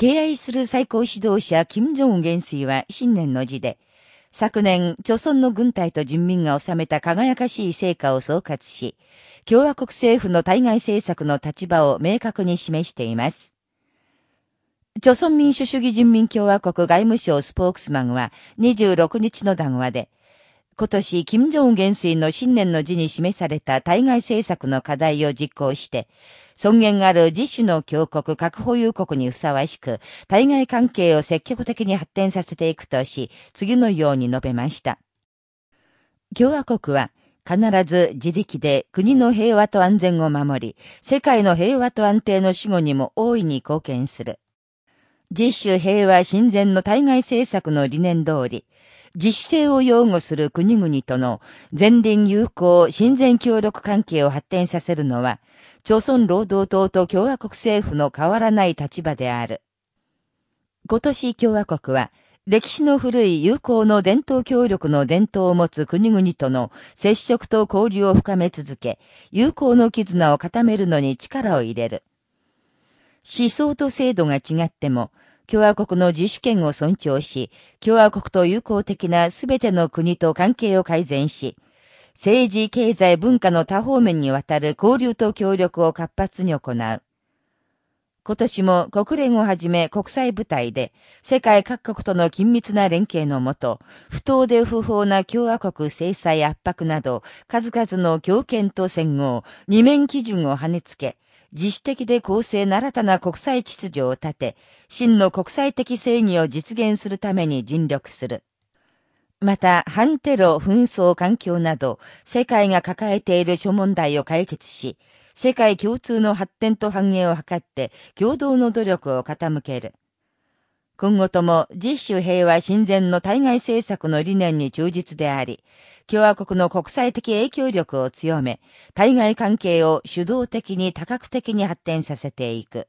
敬愛する最高指導者、金正恩元帥は新年の字で、昨年、朝鮮の軍隊と人民が収めた輝かしい成果を総括し、共和国政府の対外政策の立場を明確に示しています。朝鮮民主主義人民共和国外務省スポークスマンは26日の談話で、今年、金正恩元帥の新年の字に示された対外政策の課題を実行して、尊厳ある自主の強国核保有国にふさわしく、対外関係を積極的に発展させていくとし、次のように述べました。共和国は、必ず自力で国の平和と安全を守り、世界の平和と安定の死後にも大いに貢献する。自主平和親善の対外政策の理念通り、自主性を擁護する国々との前輪友好親善協力関係を発展させるのは、朝鮮労働党と共和国政府の変わらない立場である。今年共和国は、歴史の古い友好の伝統協力の伝統を持つ国々との接触と交流を深め続け、友好の絆を固めるのに力を入れる。思想と制度が違っても、共和国の自主権を尊重し、共和国と友好的なすべての国と関係を改善し、政治、経済、文化の多方面にわたる交流と協力を活発に行う。今年も国連をはじめ国際部隊で世界各国との緊密な連携のもと、不当で不法な共和国制裁圧迫など数々の強権と戦後、二面基準を跳ねつけ、自主的で公正な新たな国際秩序を立て、真の国際的正義を実現するために尽力する。また、反テロ、紛争、環境など、世界が抱えている諸問題を解決し、世界共通の発展と繁栄を図って、共同の努力を傾ける。今後とも、実習平和親善の対外政策の理念に忠実であり、共和国の国際的影響力を強め、対外関係を主導的に多角的に発展させていく。